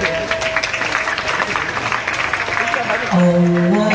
일 단.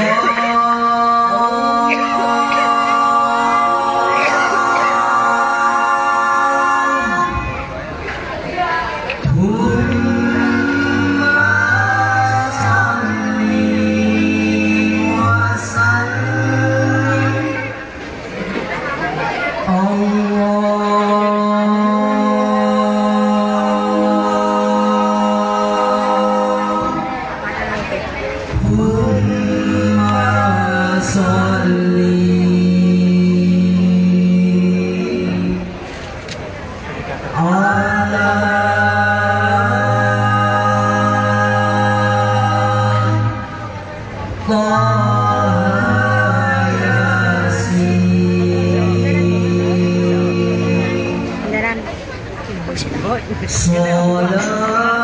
Solo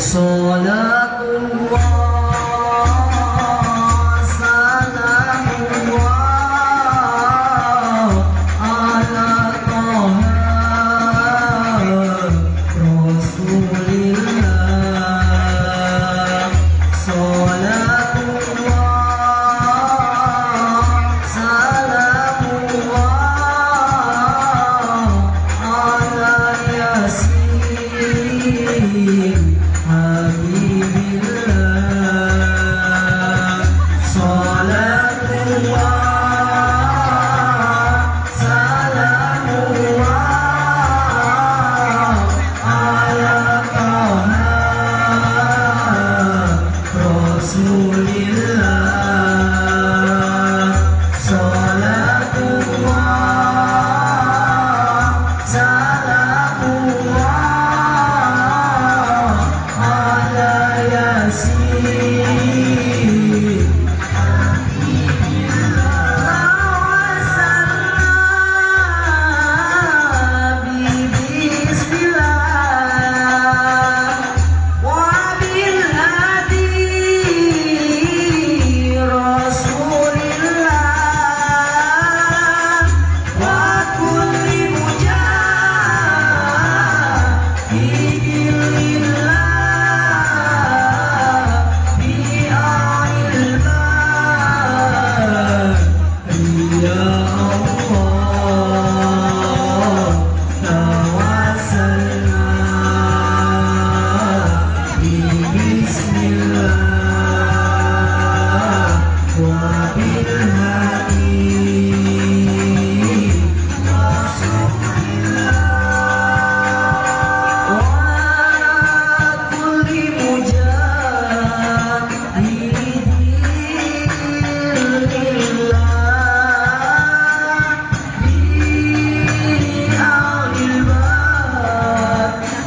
صلاة الله Thank you. حبيبي